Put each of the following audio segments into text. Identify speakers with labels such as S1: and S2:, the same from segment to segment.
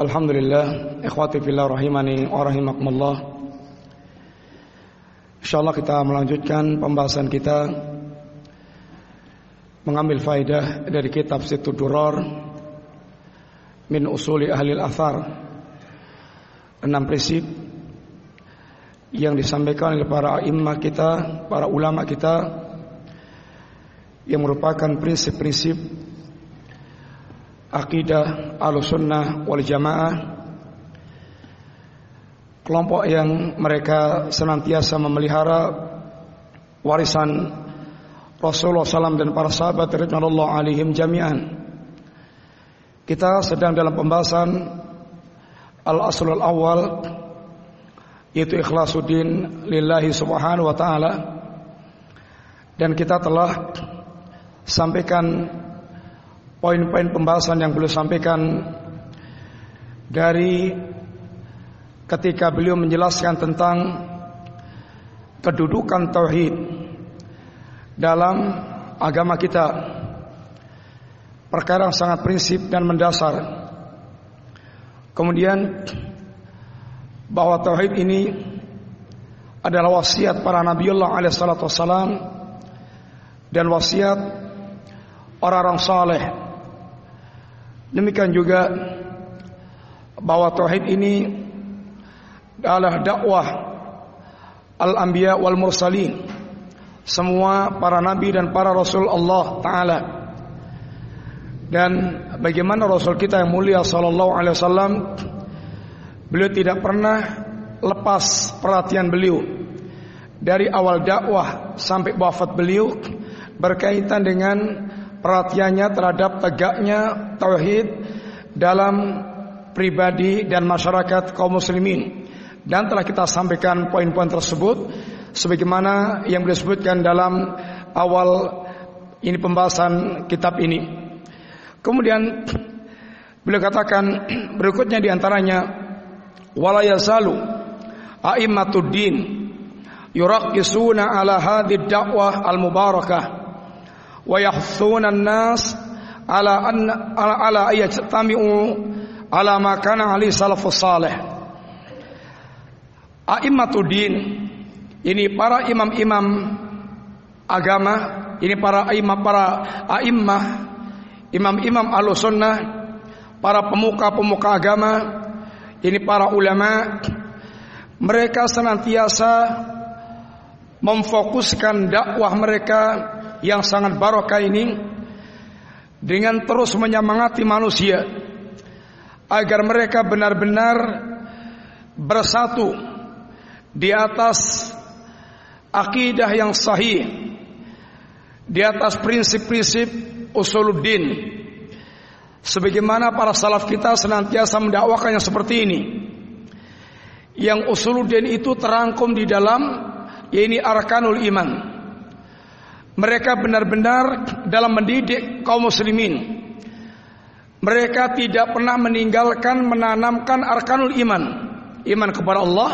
S1: Alhamdulillah ikhwati fillah rahimani wa rahimakumullah. Insyaallah kita melanjutkan pembahasan kita mengambil faidah dari kitab Situ Duror min usuli ahli al-athar. Enam prinsip yang disampaikan oleh para imam kita, para ulama kita yang merupakan prinsip-prinsip akidah al-sunnah wal jamaah. Kelompok yang mereka senantiasa memelihara warisan Rasulullah SAW dan para sahabat radhiyallahu alaihim jami'an. Kita sedang dalam pembahasan al-aslul awal yaitu ikhlasuddin lillahi subhanahu wa taala. Dan kita telah sampaikan poin-poin pembahasan yang beliau sampaikan dari ketika beliau menjelaskan tentang kedudukan tauhid dalam agama kita. Perkara yang sangat prinsip dan mendasar. Kemudian bahwa tauhid ini adalah wasiat para nabiullah alaihi salatu wassalam dan wasiat orang-orang saleh Demikian juga bahwa tauhid ini adalah dakwah al-anbiya wal mursalin. Semua para nabi dan para rasul Allah taala. Dan bagaimana rasul kita yang mulia sallallahu alaihi wasallam beliau tidak pernah lepas perhatian beliau. Dari awal dakwah sampai wafat beliau berkaitan dengan perhatiannya terhadap tegaknya tauhid dalam pribadi dan masyarakat kaum muslimin. Dan telah kita sampaikan poin-poin tersebut sebagaimana yang beliau sebutkan dalam awal ini pembahasan kitab ini. Kemudian beliau katakan berikutnya di antaranya wala yazalu a'immatuddin yuraqqisuna ala hadhihi dakwah al-mubarakah ويحثون الناس على أن ala أن ala, على ما ala ma سلف ali أئمة الدين ini para imam-imam agama, ini para imam para a'immah, imam-imam Ahlussunnah, para pemuka-pemuka agama, ini para ulama mereka senantiasa memfokuskan dakwah mereka yang sangat barokah ini dengan terus menyemangati manusia agar mereka benar-benar bersatu di atas akidah yang sahih di atas prinsip-prinsip usuluddin. Sebagaimana para salaf kita senantiasa mendakwakan yang seperti ini. Yang usuluddin itu terangkum di dalam yaitu arkanul iman mereka benar-benar dalam mendidik kaum muslimin. Mereka tidak pernah meninggalkan menanamkan arkanul iman. Iman kepada Allah,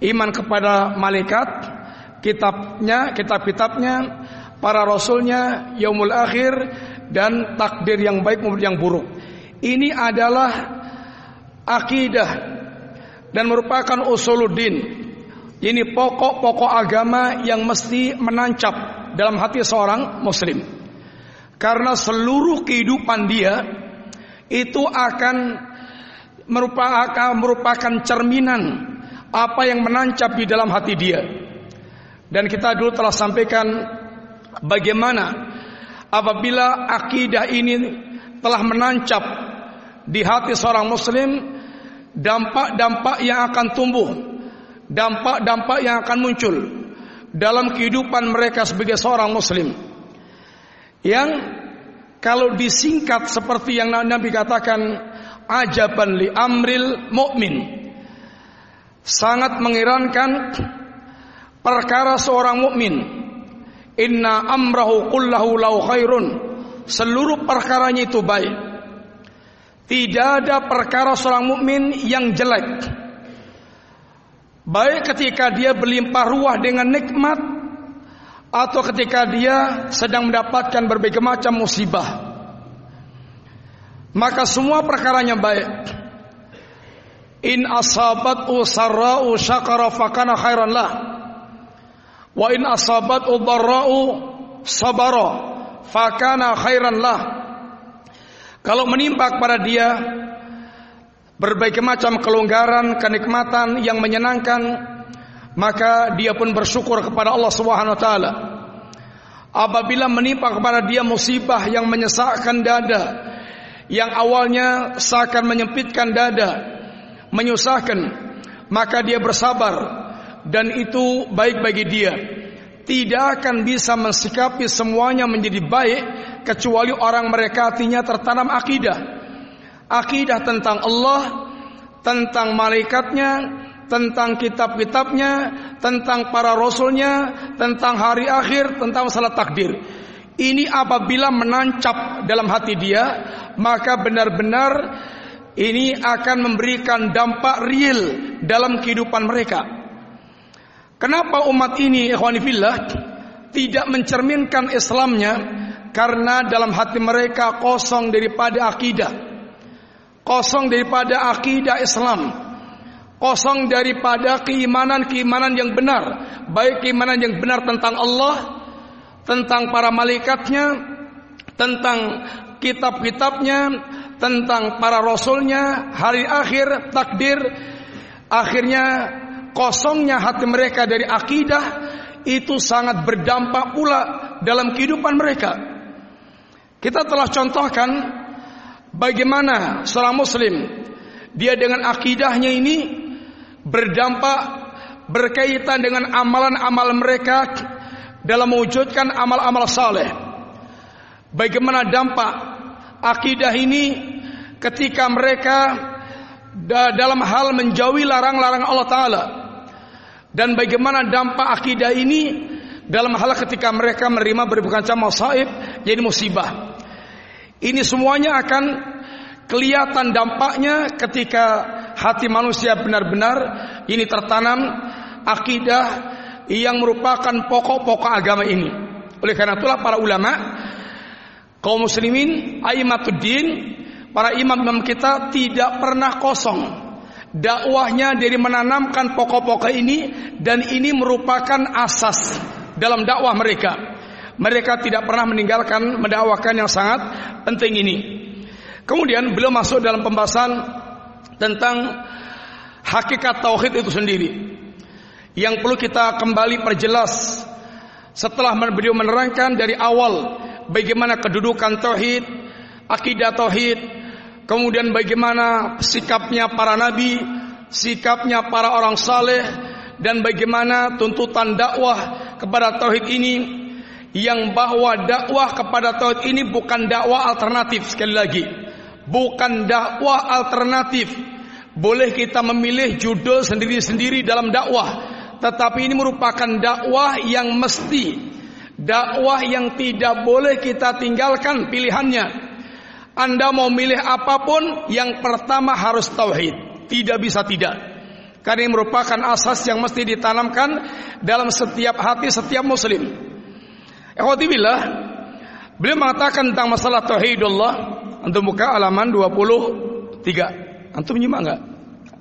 S1: iman kepada malaikat, kitabnya, kitab-kitabnya, para rasulnya, yaumul akhir dan takdir yang baik maupun yang buruk. Ini adalah akidah dan merupakan usuluddin. Ini pokok-pokok agama yang mesti menancap dalam hati seorang muslim. Karena seluruh kehidupan dia itu akan merupakan merupakan cerminan apa yang menancap di dalam hati dia. Dan kita dulu telah sampaikan bagaimana apabila akidah ini telah menancap di hati seorang muslim dampak-dampak yang akan tumbuh, dampak-dampak yang akan muncul dalam kehidupan mereka sebagai seorang muslim yang kalau disingkat seperti yang Nabi katakan ajaban li amril mukmin sangat mengirankan perkara seorang mukmin. Inna amrahu kullahu lau khairun. Seluruh perkaranya itu baik. Tidak ada perkara seorang mukmin yang jelek. Baik ketika dia berlimpah ruah dengan nikmat atau ketika dia sedang mendapatkan berbagai macam musibah. Maka semua perkaranya baik. In asabat usarra'u syakara fakana khairan lah. Wa in asabat udarra'u sabara fakana khairan lah. Kalau menimpa kepada dia berbagai macam kelonggaran, kenikmatan yang menyenangkan, maka dia pun bersyukur kepada Allah Subhanahu wa taala. Apabila menimpa kepada dia musibah yang menyesakkan dada, yang awalnya seakan menyempitkan dada, menyusahkan, maka dia bersabar dan itu baik bagi dia. Tidak akan bisa mensikapi semuanya menjadi baik kecuali orang mereka hatinya tertanam akidah. Akidah tentang Allah, tentang malaikatnya, tentang kitab-kitabnya, tentang para rasulnya, tentang hari akhir, tentang masalah takdir. Ini apabila menancap dalam hati dia, maka benar-benar ini akan memberikan dampak real dalam kehidupan mereka. Kenapa umat ini ikhwanifillah tidak mencerminkan Islamnya karena dalam hati mereka kosong daripada akidah. Kosong daripada akidah Islam. Kosong daripada keimanan-keimanan yang benar. Baik keimanan yang benar tentang Allah, tentang para malaikatnya, tentang kitab-kitabnya, tentang para rasulnya, hari akhir, takdir. Akhirnya kosongnya hati mereka dari akidah itu sangat berdampak pula dalam kehidupan mereka. Kita telah contohkan bagaimana seorang muslim dia dengan akidahnya ini berdampak berkaitan dengan amalan-amal mereka dalam mewujudkan amal-amal saleh. Bagaimana dampak akidah ini ketika mereka dalam hal menjauhi larang-larang Allah taala dan bagaimana dampak akidah ini dalam hal ketika mereka menerima berbagai macam masaib jadi musibah. Ini semuanya akan kelihatan dampaknya ketika hati manusia benar-benar ini tertanam akidah yang merupakan pokok-pokok agama ini. Oleh karena itulah para ulama kaum muslimin aimatuddin para imam-imam kita tidak pernah kosong dakwahnya dari menanamkan pokok-pokok ini dan ini merupakan asas dalam dakwah mereka. Mereka tidak pernah meninggalkan mendakwakan yang sangat penting ini. Kemudian beliau masuk dalam pembahasan tentang hakikat tauhid itu sendiri. Yang perlu kita kembali perjelas setelah beliau menerangkan dari awal bagaimana kedudukan tauhid, akidah tauhid, kemudian bagaimana sikapnya para nabi, sikapnya para orang saleh dan bagaimana tuntutan dakwah kepada tauhid ini yang bahwa dakwah kepada tauhid ini bukan dakwah alternatif sekali lagi. Bukan dakwah alternatif. Boleh kita memilih judul sendiri-sendiri dalam dakwah, tetapi ini merupakan dakwah yang mesti dakwah yang tidak boleh kita tinggalkan pilihannya. Anda mau milih apa pun, yang pertama harus tauhid. Tidak bisa tidak. Karena ini merupakan asas yang mesti ditanamkan dalam setiap hati setiap muslim. Ikhwatibillah Beliau mengatakan tentang masalah tauhidullah Antum buka halaman 23 Antum nyimak enggak?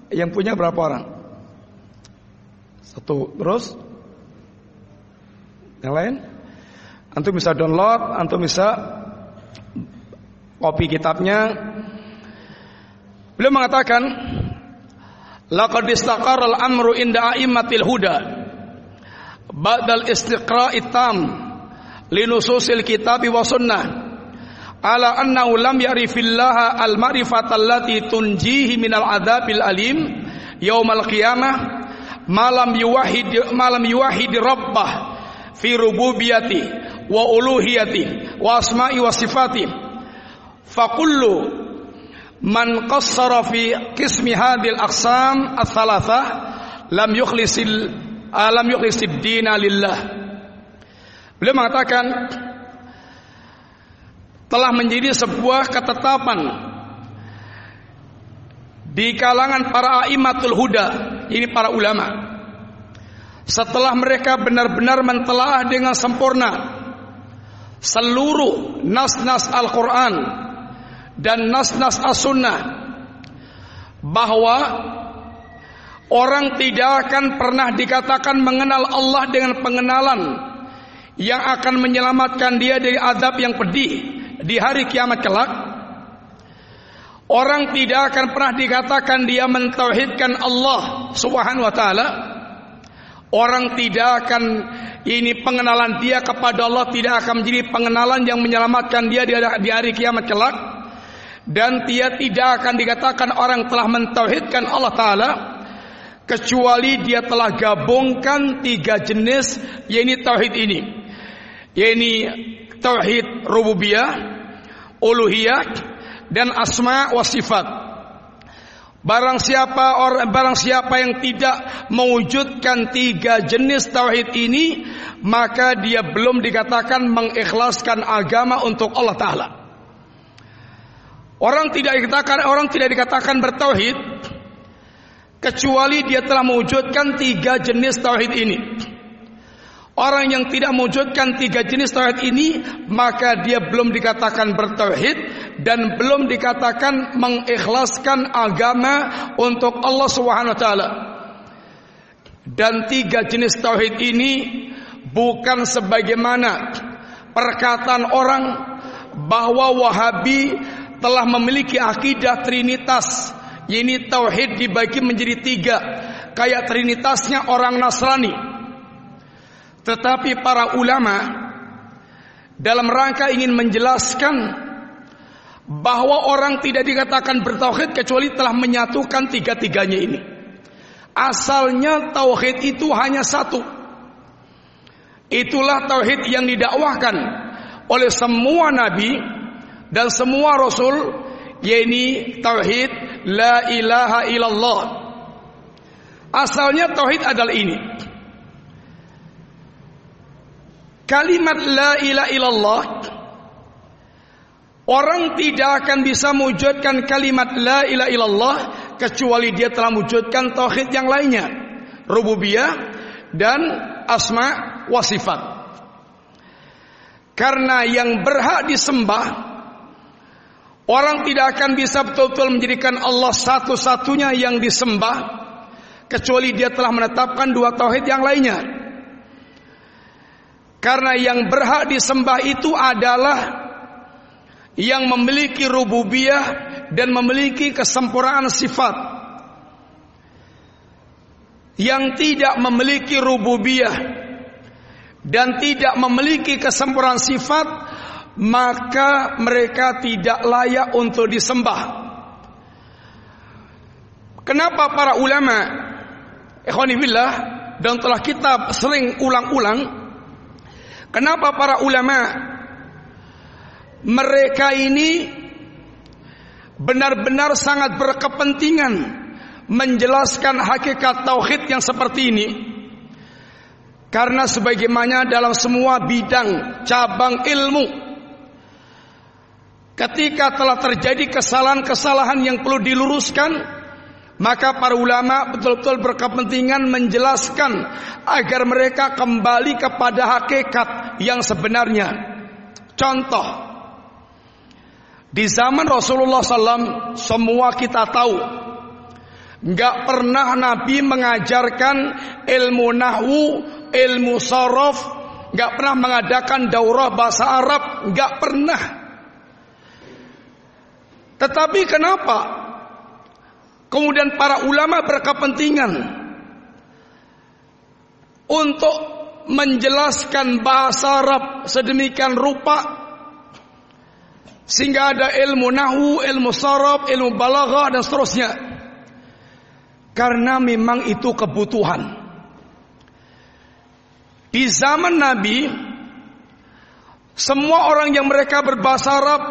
S1: Yang punya berapa orang? Satu Terus Yang lain? Antum bisa download Antum bisa Kopi kitabnya Beliau mengatakan Laqad istaqarra al-amru inda a'immatil huda Ba'dal istiqra'i tam linususil kitab wa sunnah. Ala annahu lam ya'rifillah al ma'rifata allati tunjihi minal adabil alim yaumal qiyamah. Malam yuwahid malam yuwahid rabbah fi rububiyati wa uluhiyati wa asma'i wa sifati. Fa kullu man qassara fi qismi hadhil aqsam ats-thalathah lam yukhlisil alam yukhlisid dina lillah. Beliau mengatakan telah menjadi sebuah ketetapan di kalangan para aimatul huda, ini para ulama. Setelah mereka benar-benar mentelaah dengan sempurna seluruh nas-nas Al-Quran dan nas-nas As-Sunnah bahwa orang tidak akan pernah dikatakan mengenal Allah dengan pengenalan yang akan menyelamatkan dia dari azab yang pedih di hari kiamat kelak. Orang tidak akan pernah dikatakan dia mentauhidkan Allah Subhanahu wa taala. Orang tidak akan ini pengenalan dia kepada Allah tidak akan menjadi pengenalan yang menyelamatkan dia di hari kiamat kelak dan dia tidak akan dikatakan orang telah mentauhidkan Allah taala kecuali dia telah gabungkan tiga jenis yaitu tauhid ini yaitu tauhid rububiyah uluhiyah dan asma wa sifat Barang siapa orang barang siapa yang tidak mewujudkan tiga jenis tauhid ini, maka dia belum dikatakan mengikhlaskan agama untuk Allah taala. Orang tidak dikatakan orang tidak dikatakan bertauhid kecuali dia telah mewujudkan tiga jenis tauhid ini. Orang yang tidak mewujudkan tiga jenis tauhid ini maka dia belum dikatakan bertauhid dan belum dikatakan mengikhlaskan agama untuk Allah taala. Dan tiga jenis tauhid ini bukan sebagaimana perkataan orang bahwa Wahabi telah memiliki akidah trinitas. Ini tauhid dibagi menjadi tiga kayak trinitasnya orang Nasrani. Tetapi para ulama dalam rangka ingin menjelaskan bahwa orang tidak dikatakan bertauhid kecuali telah menyatukan tiga-tiganya ini. Asalnya tauhid itu hanya satu. Itulah tauhid yang didakwahkan oleh semua nabi dan semua rasul yaitu tauhid la ilaha illallah. Asalnya tauhid adalah ini. Kalimat la ilaha illallah Orang tidak akan bisa mewujudkan kalimat la ilaha illallah kecuali dia telah mewujudkan tauhid yang lainnya, rububiyah dan asma wa sifat. Karena yang berhak disembah orang tidak akan bisa betul-betul menjadikan Allah satu-satunya yang disembah kecuali dia telah menetapkan dua tauhid yang lainnya. Karena yang berhak disembah itu adalah yang memiliki rububiyah dan memiliki kesempurnaan sifat. Yang tidak memiliki rububiyah dan tidak memiliki kesempurnaan sifat, maka mereka tidak layak untuk disembah. Kenapa para ulama ikhwanillah dan telah kita sering ulang-ulang Kenapa para ulama mereka ini benar-benar sangat berkepentingan menjelaskan hakikat tauhid yang seperti ini? Karena sebagaimana dalam semua bidang cabang ilmu ketika telah terjadi kesalahan-kesalahan yang perlu diluruskan maka para ulama betul-betul berkepentingan menjelaskan agar mereka kembali kepada hakikat yang sebenarnya. Contoh, di zaman Rasulullah SAW semua kita tahu nggak pernah Nabi mengajarkan ilmu nahwu, ilmu sorof, nggak pernah mengadakan daurah bahasa Arab, nggak pernah. Tetapi kenapa Kemudian para ulama berkepentingan untuk menjelaskan bahasa Arab sedemikian rupa sehingga ada ilmu nahu, ilmu sarab, ilmu balaghah dan seterusnya. Karena memang itu kebutuhan. Di zaman Nabi semua orang yang mereka berbahasa Arab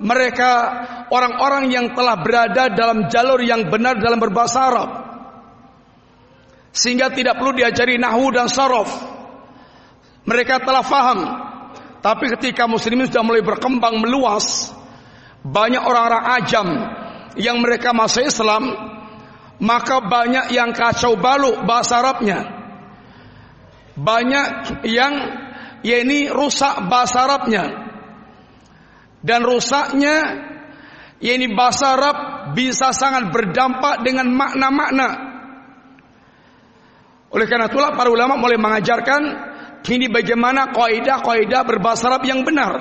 S1: mereka orang-orang yang telah berada dalam jalur yang benar dalam berbahasa Arab. sehingga tidak perlu diajari nahwu dan sorof. Mereka telah faham. Tapi ketika muslimin sudah mulai berkembang meluas, banyak orang-orang ajam yang mereka masuk Islam, maka banyak yang kacau balu bahasa Arabnya. Banyak yang ya ini rusak bahasa Arabnya. Dan rusaknya ya ini bahasa Arab bisa sangat berdampak dengan makna-makna. Oleh karena itulah para ulama mulai mengajarkan ini bagaimana kaidah-kaidah berbahasa Arab yang benar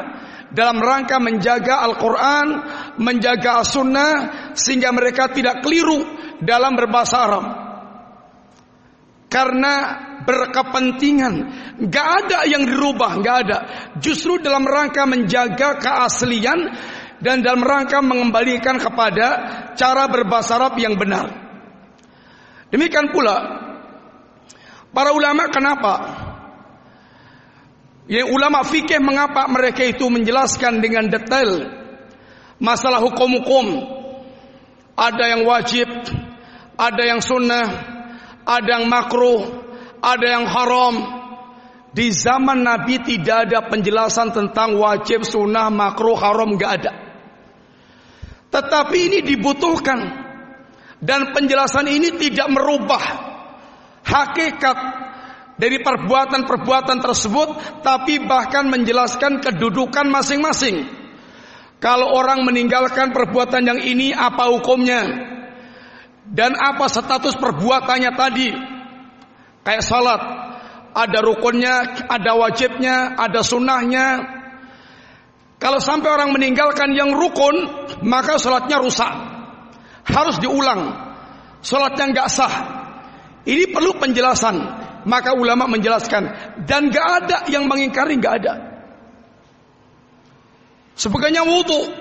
S1: dalam rangka menjaga Al-Quran, menjaga As-Sunnah, sehingga mereka tidak keliru dalam berbahasa Arab. Karena berkepentingan, gak ada yang dirubah, gak ada. Justru dalam rangka menjaga keaslian dan dalam rangka mengembalikan kepada cara berbahasa Arab yang benar. Demikian pula para ulama kenapa Ya ulama fikih mengapa mereka itu menjelaskan dengan detail masalah hukum-hukum. Ada yang wajib, ada yang sunnah, ada yang makruh, ada yang haram. Di zaman Nabi tidak ada penjelasan tentang wajib, sunnah, makruh, haram, nggak ada. Tetapi ini dibutuhkan dan penjelasan ini tidak merubah hakikat dari perbuatan-perbuatan tersebut tapi bahkan menjelaskan kedudukan masing-masing. Kalau orang meninggalkan perbuatan yang ini apa hukumnya? Dan apa status perbuatannya tadi? Kayak salat, ada rukunnya, ada wajibnya, ada sunnahnya. Kalau sampai orang meninggalkan yang rukun, maka salatnya rusak. Harus diulang. Salatnya nggak sah. Ini perlu penjelasan. Maka ulama menjelaskan dan gak ada yang mengingkari gak ada. Sebagainya wudhu.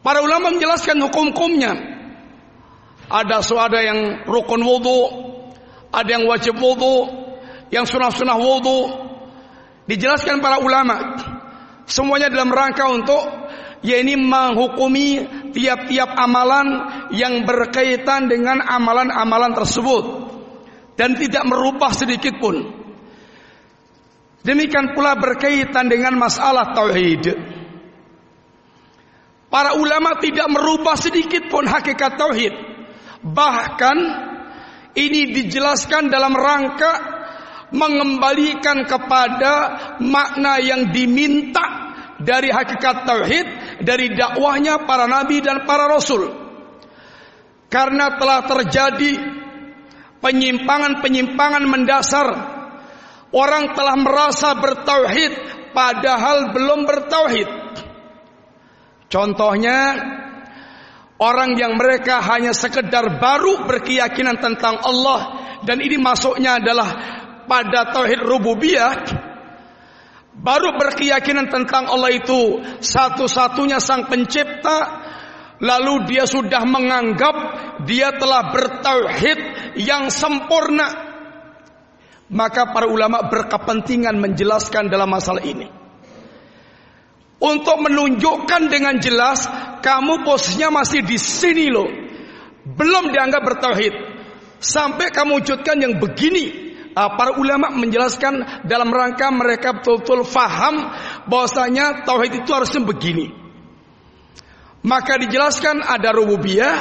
S1: Para ulama menjelaskan hukum-hukumnya. Ada ada yang rukun wudhu, ada yang wajib wudhu, yang sunah-sunah wudhu. Dijelaskan para ulama. Semuanya dalam rangka untuk ya ini menghukumi tiap-tiap amalan yang berkaitan dengan amalan-amalan tersebut dan tidak merubah sedikit pun. Demikian pula berkaitan dengan masalah tauhid. Para ulama tidak merubah sedikit pun hakikat tauhid. Bahkan ini dijelaskan dalam rangka mengembalikan kepada makna yang diminta dari hakikat tauhid dari dakwahnya para nabi dan para rasul. Karena telah terjadi penyimpangan-penyimpangan mendasar orang telah merasa bertauhid padahal belum bertauhid. Contohnya orang yang mereka hanya sekedar baru berkeyakinan tentang Allah dan ini masuknya adalah pada tauhid rububiyah baru berkeyakinan tentang Allah itu. Satu-satunya sang pencipta. Lalu dia sudah menganggap dia telah bertauhid yang sempurna. Maka para ulama berkepentingan menjelaskan dalam masalah ini. Untuk menunjukkan dengan jelas kamu posisinya masih di sini loh. Belum dianggap bertauhid. Sampai kamu wujudkan yang begini uh, para ulama menjelaskan dalam rangka mereka betul-betul faham bahwasanya tauhid itu harusnya begini. Maka dijelaskan ada rububiyah,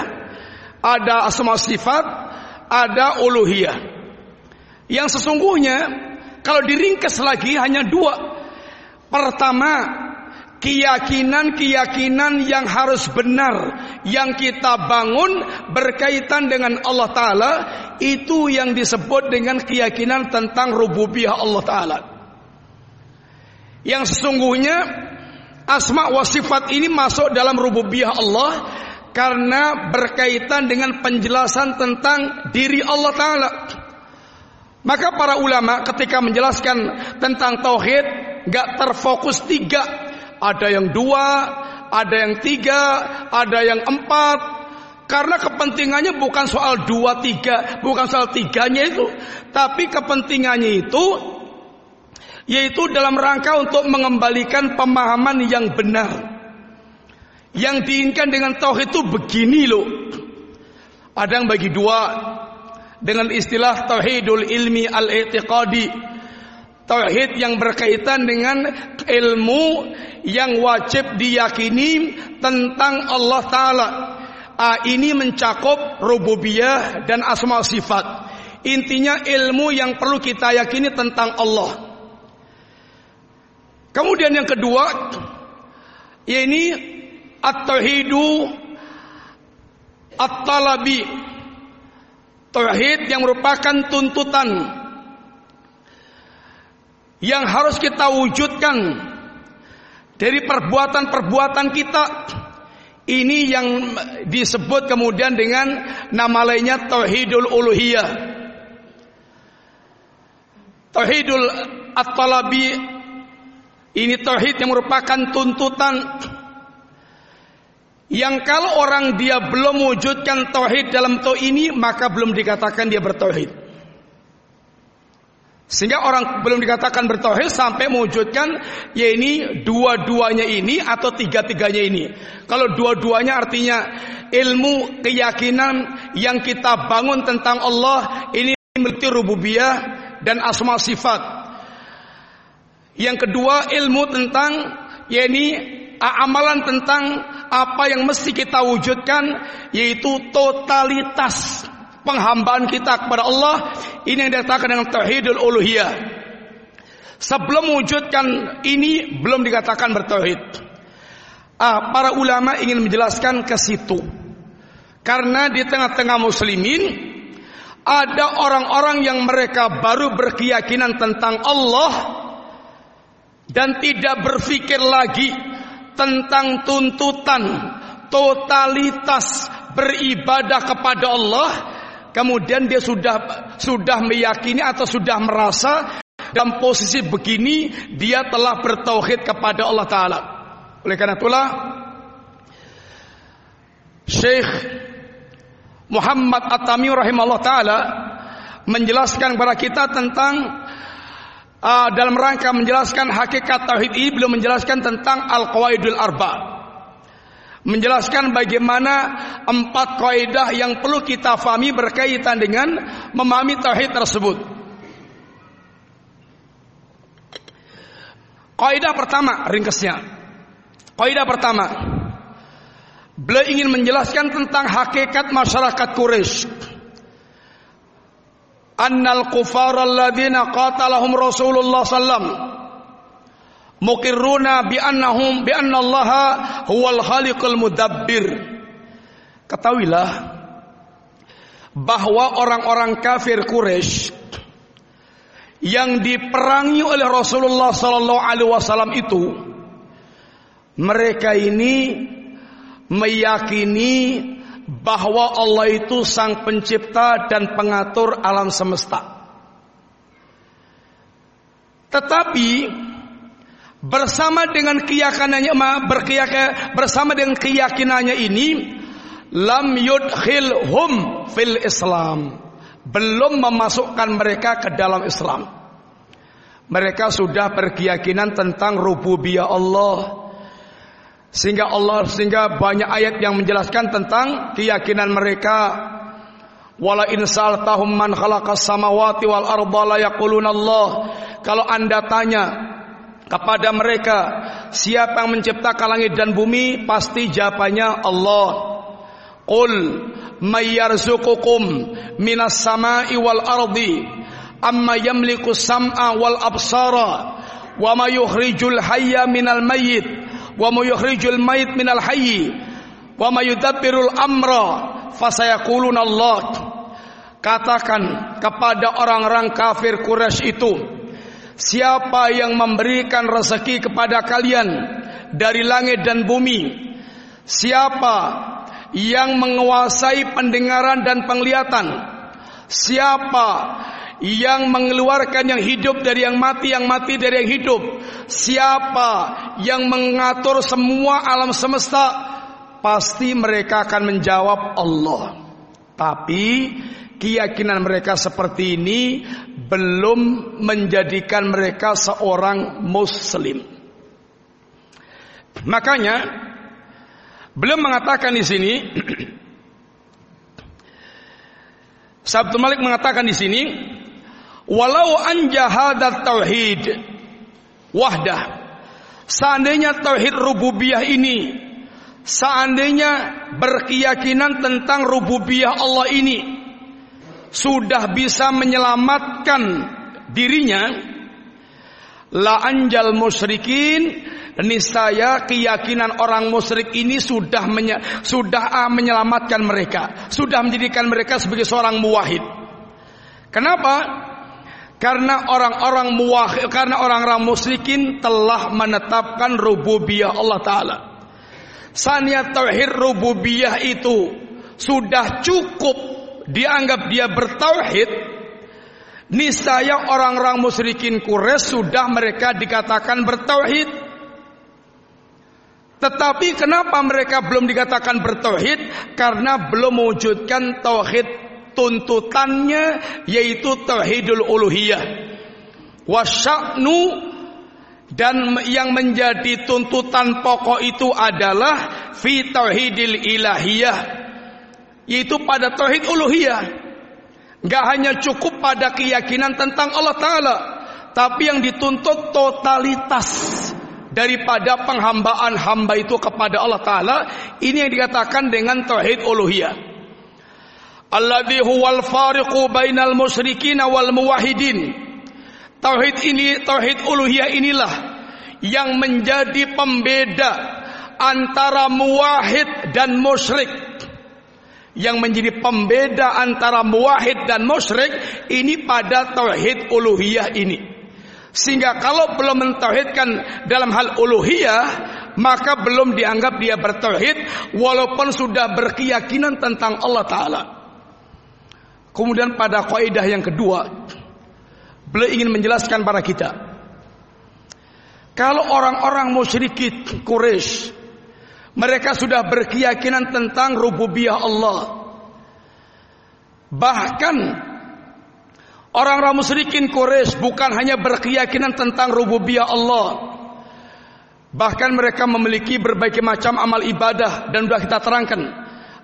S1: ada asma sifat, ada uluhiyah. Yang sesungguhnya kalau diringkas lagi hanya dua. Pertama, keyakinan-keyakinan yang harus benar yang kita bangun berkaitan dengan Allah taala itu yang disebut dengan keyakinan tentang rububiyah Allah taala. Yang sesungguhnya asma wa sifat ini masuk dalam rububiyah Allah karena berkaitan dengan penjelasan tentang diri Allah taala. Maka para ulama ketika menjelaskan tentang tauhid gak terfokus tiga ada yang dua, ada yang tiga, ada yang empat. Karena kepentingannya bukan soal dua tiga, bukan soal tiganya itu, tapi kepentingannya itu yaitu dalam rangka untuk mengembalikan pemahaman yang benar. Yang diinginkan dengan tauhid itu begini loh. Ada yang bagi dua dengan istilah tauhidul ilmi al-i'tiqadi. Tauhid yang berkaitan dengan ilmu yang wajib diyakini tentang Allah Ta'ala. Ah, ini mencakup rububiyah dan asma sifat. Intinya ilmu yang perlu kita yakini tentang Allah. Kemudian yang kedua, yaitu at-tauhidu At-talabi Tauhid yang merupakan tuntutan yang harus kita wujudkan dari perbuatan-perbuatan kita. Ini yang disebut kemudian dengan nama lainnya tauhidul uluhiyah. Tauhidul at-talabi ini tauhid yang merupakan tuntutan yang kalau orang dia belum wujudkan tauhid dalam tauhid ini maka belum dikatakan dia bertauhid. Sehingga orang belum dikatakan bertauhid sampai mewujudkan ya ini dua-duanya ini atau tiga-tiganya ini. Kalau dua-duanya artinya ilmu keyakinan yang kita bangun tentang Allah ini memiliki rububiyah dan asma sifat. Yang kedua ilmu tentang ya ini amalan tentang apa yang mesti kita wujudkan yaitu totalitas penghambaan kita kepada Allah ini yang dikatakan dengan tauhidul uluhiyah. Sebelum mewujudkan ini belum dikatakan bertauhid. Ah, para ulama ingin menjelaskan ke situ. Karena di tengah-tengah muslimin ada orang-orang yang mereka baru berkeyakinan tentang Allah dan tidak berpikir lagi tentang tuntutan totalitas beribadah kepada Allah kemudian dia sudah sudah meyakini atau sudah merasa dalam posisi begini dia telah bertauhid kepada Allah taala oleh karena itulah Syekh Muhammad At-Tami rahimahullah taala menjelaskan kepada kita tentang uh, dalam rangka menjelaskan hakikat tauhid ini belum menjelaskan tentang al-qawaidul arba. Menjelaskan bagaimana empat kaidah yang perlu kita fahami berkaitan dengan memahami tauhid tersebut. Kaidah pertama ringkasnya. Kaidah pertama. Beliau ingin menjelaskan tentang hakikat masyarakat Quraisy annal kufar alladziina qatalahum Rasulullah sallam muqirruna bi annahum bi anna Allah huwal khaliqul mudabbir ketahuilah bahwa orang-orang kafir Quraisy yang diperangi oleh Rasulullah sallallahu alaihi wasallam itu mereka ini meyakini bahwa Allah itu sang pencipta dan pengatur alam semesta. Tetapi bersama dengan keyakinannya berkeyakinan bersama dengan keyakinannya ini lam yudkhilhum fil Islam belum memasukkan mereka ke dalam Islam. Mereka sudah berkeyakinan tentang rububiyah Allah, sehingga Allah sehingga banyak ayat yang menjelaskan tentang keyakinan mereka. Wala in sa'altahum man khalaqas samawati wal arda la yaquluna Allah. Kalau Anda tanya kepada mereka siapa yang menciptakan langit dan bumi pasti jawabannya Allah. Qul may yarzuqukum minas sama'i wal ardi amma yamliku sam'a wal absara wa ma yukhrijul hayya minal mayyit wa yukhrijul mait minal hayyi wa mayudabbirul amra fasayaquluna Allah katakan kepada orang-orang kafir Quraisy itu siapa yang memberikan rezeki kepada kalian dari langit dan bumi siapa yang menguasai pendengaran dan penglihatan siapa yang mengeluarkan yang hidup dari yang mati, yang mati dari yang hidup. Siapa yang mengatur semua alam semesta? Pasti mereka akan menjawab Allah. Tapi keyakinan mereka seperti ini belum menjadikan mereka seorang muslim. Makanya belum mengatakan di sini Sabtu Malik mengatakan di sini, walau anjahadat tauhid wahdah. Seandainya tauhid rububiyah ini seandainya berkeyakinan tentang rububiyah Allah ini sudah bisa menyelamatkan dirinya la anjal musyrikin niscaya keyakinan orang musyrik ini sudah menye, sudah uh, menyelamatkan mereka, sudah menjadikan mereka sebagai seorang muwahhid. Kenapa? Karena orang-orang muwahhid, karena orang-orang musyrikin telah menetapkan rububiyah Allah taala. Sanya tauhid rububiyah itu sudah cukup dianggap dia bertauhid, niscaya orang-orang musyrikin Quraisy sudah mereka dikatakan bertauhid. Tetapi kenapa mereka belum dikatakan bertauhid? Karena belum mewujudkan tauhid tuntutannya yaitu tauhidul uluhiyah. Wasya'nu dan yang menjadi tuntutan pokok itu adalah fi tauhidil ilahiyah yaitu pada tauhid uluhiyah. Gak hanya cukup pada keyakinan tentang Allah Ta'ala Tapi yang dituntut totalitas daripada penghambaan hamba itu kepada Allah Ta'ala ini yang dikatakan dengan tauhid uluhiyah. Alladhi huwal fariqu bainal musyrikin wal muwahhidin. Tauhid ini tauhid uluhiyah inilah yang menjadi pembeda antara muwahhid dan musyrik yang menjadi pembeda antara muwahhid dan musyrik ini pada tauhid uluhiyah ini sehingga kalau belum mentauhidkan dalam hal uluhiyah, maka belum dianggap dia bertauhid walaupun sudah berkeyakinan tentang Allah taala. Kemudian pada kaidah yang kedua, beliau ingin menjelaskan pada kita kalau orang-orang musyrikin Quraisy mereka sudah berkeyakinan tentang rububiyah Allah. Bahkan Orang-orang musyrikin Quraisy bukan hanya berkeyakinan tentang rububiyah Allah. Bahkan mereka memiliki berbagai macam amal ibadah dan sudah kita terangkan.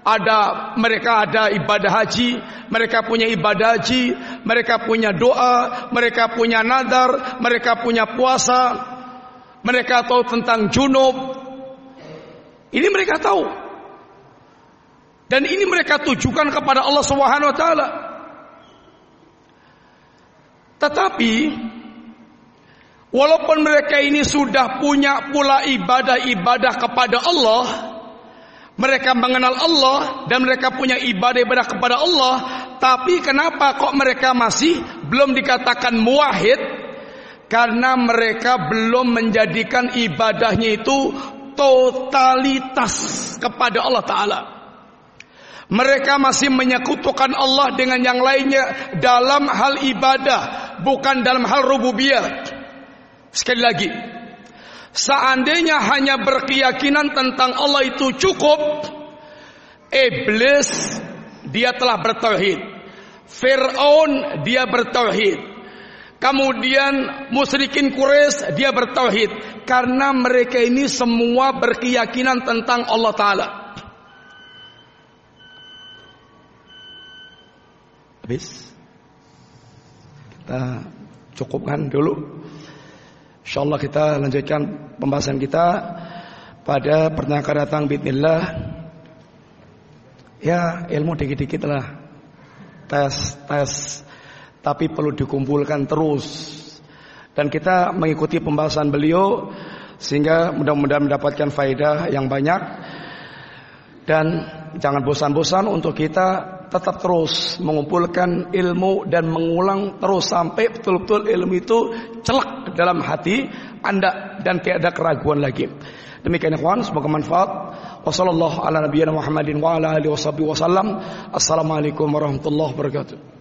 S1: Ada mereka ada ibadah haji, mereka punya ibadah haji, mereka punya doa, mereka punya nadar, mereka punya puasa, mereka tahu tentang junub. Ini mereka tahu. Dan ini mereka tujukan kepada Allah Subhanahu wa taala. Tetapi walaupun mereka ini sudah punya pula ibadah-ibadah kepada Allah, mereka mengenal Allah dan mereka punya ibadah-ibadah kepada Allah, tapi kenapa kok mereka masih belum dikatakan muwahhid? Karena mereka belum menjadikan ibadahnya itu totalitas kepada Allah Ta'ala. Mereka masih menyekutukan Allah dengan yang lainnya dalam hal ibadah, bukan dalam hal rububiyah. Sekali lagi, seandainya hanya berkeyakinan tentang Allah itu cukup, iblis dia telah bertauhid. Fir'aun dia bertauhid. Kemudian musyrikin Quraisy dia bertauhid karena mereka ini semua berkeyakinan tentang Allah taala. Habis. Kita cukupkan dulu. Insyaallah kita lanjutkan pembahasan kita pada pertemuan akan datang bismillah. Ya, ilmu dikit-dikit lah. Tes, tes. Tapi perlu dikumpulkan terus. Dan kita mengikuti pembahasan beliau sehingga mudah-mudahan mendapatkan faedah yang banyak dan jangan bosan-bosan untuk kita tetap terus mengumpulkan ilmu dan mengulang terus sampai betul-betul ilmu itu celak dalam hati Anda dan tidak ada keraguan lagi. Demikian ikhwan, semoga manfaat. Wassalamualaikum warahmatullahi wabarakatuh.